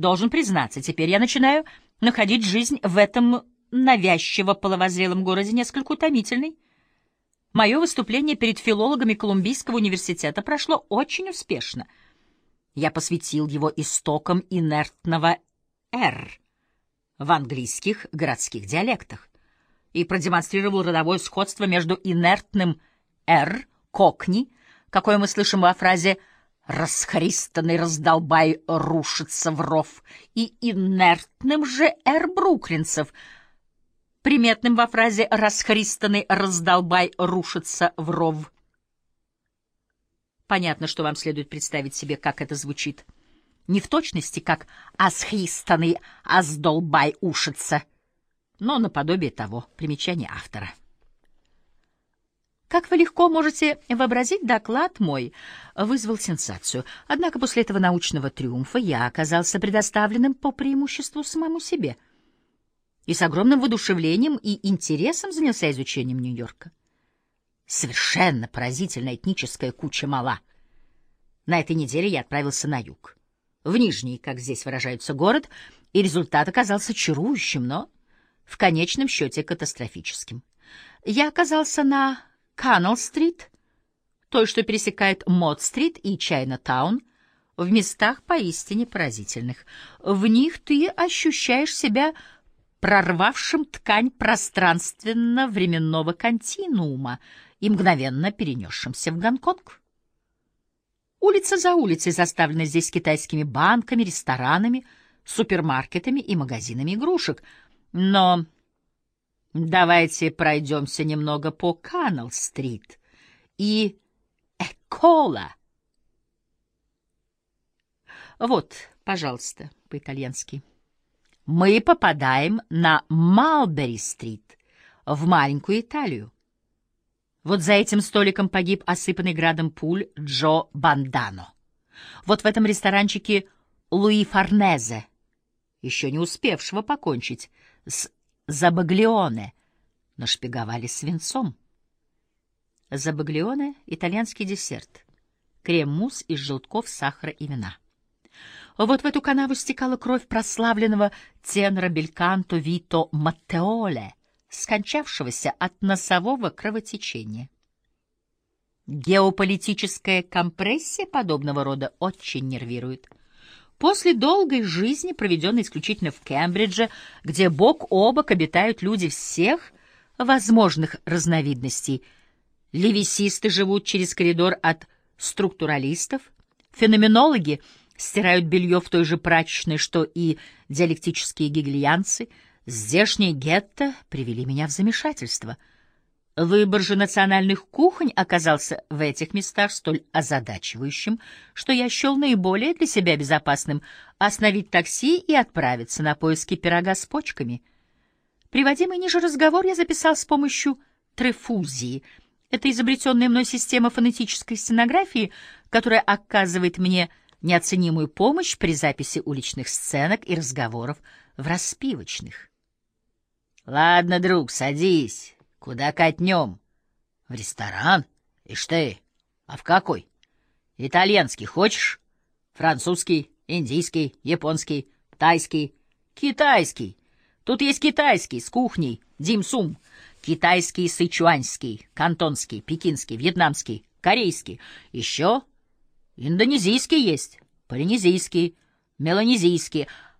Должен признаться, теперь я начинаю находить жизнь в этом навязчиво половозрелом городе несколько утомительной. Мое выступление перед филологами Колумбийского университета прошло очень успешно. Я посвятил его истокам инертного «р» в английских городских диалектах и продемонстрировал родовое сходство между инертным «р» «кокни», какое мы слышим во фразе «расхристанный раздолбай рушится в ров», и инертным же «р» бруклинцев, приметным во фразе «расхристанный раздолбай рушится в ров». Понятно, что вам следует представить себе, как это звучит. Не в точности, как «асхристанный аздолбай ушится», но наподобие того, примечание автора. Как вы легко можете вообразить, доклад мой вызвал сенсацию. Однако после этого научного триумфа я оказался предоставленным по преимуществу самому себе и с огромным воодушевлением и интересом занялся изучением Нью-Йорка. Совершенно поразительная этническая куча мала. На этой неделе я отправился на юг, в Нижний, как здесь выражаются, город, и результат оказался чарующим, но в конечном счете катастрофическим. Я оказался на Каннелл-стрит, той, что пересекает Мод-стрит и Чайна-таун, в местах поистине поразительных. В них ты ощущаешь себя прорвавшим ткань пространственно-временного континуума и мгновенно перенесшимся в Гонконг. Улица за улицей заставлена здесь китайскими банками, ресторанами, супермаркетами и магазинами игрушек. Но Давайте пройдемся немного по Каннелл-стрит и Экола. Вот, пожалуйста, по-итальянски. Мы попадаем на Малбери-стрит, в маленькую Италию. Вот за этим столиком погиб осыпанный градом пуль Джо Бандано. Вот в этом ресторанчике Луи Форнезе, еще не успевшего покончить с Забаглионе нашпиговали свинцом. Забаглионе — итальянский десерт. Крем-мусс из желтков, сахара и вина. Вот в эту канаву стекала кровь прославленного тенора Бельканто Вито Маттеоле, скончавшегося от носового кровотечения. Геополитическая компрессия подобного рода очень нервирует. После долгой жизни, проведенной исключительно в Кембридже, где бок о бок обитают люди всех возможных разновидностей, левисисты живут через коридор от структуралистов, феноменологи стирают белье в той же прачечной, что и диалектические гегельянцы, здешние гетто привели меня в замешательство — Выбор же национальных кухонь оказался в этих местах столь озадачивающим, что я счел наиболее для себя безопасным остановить такси и отправиться на поиски пирога с почками. Приводимый ниже разговор я записал с помощью трефузии. Это изобретенная мной система фонетической стенографии, которая оказывает мне неоценимую помощь при записи уличных сценок и разговоров в распивочных. — Ладно, друг, садись. Куда катнем? В ресторан? Ишь ты, а в какой? Итальянский хочешь? Французский, индийский, японский, тайский, китайский. Тут есть китайский с кухней, димсум, китайский сычуанский, кантонский, пекинский, вьетнамский, корейский. Еще индонезийский есть, полинезийский, меланезийский.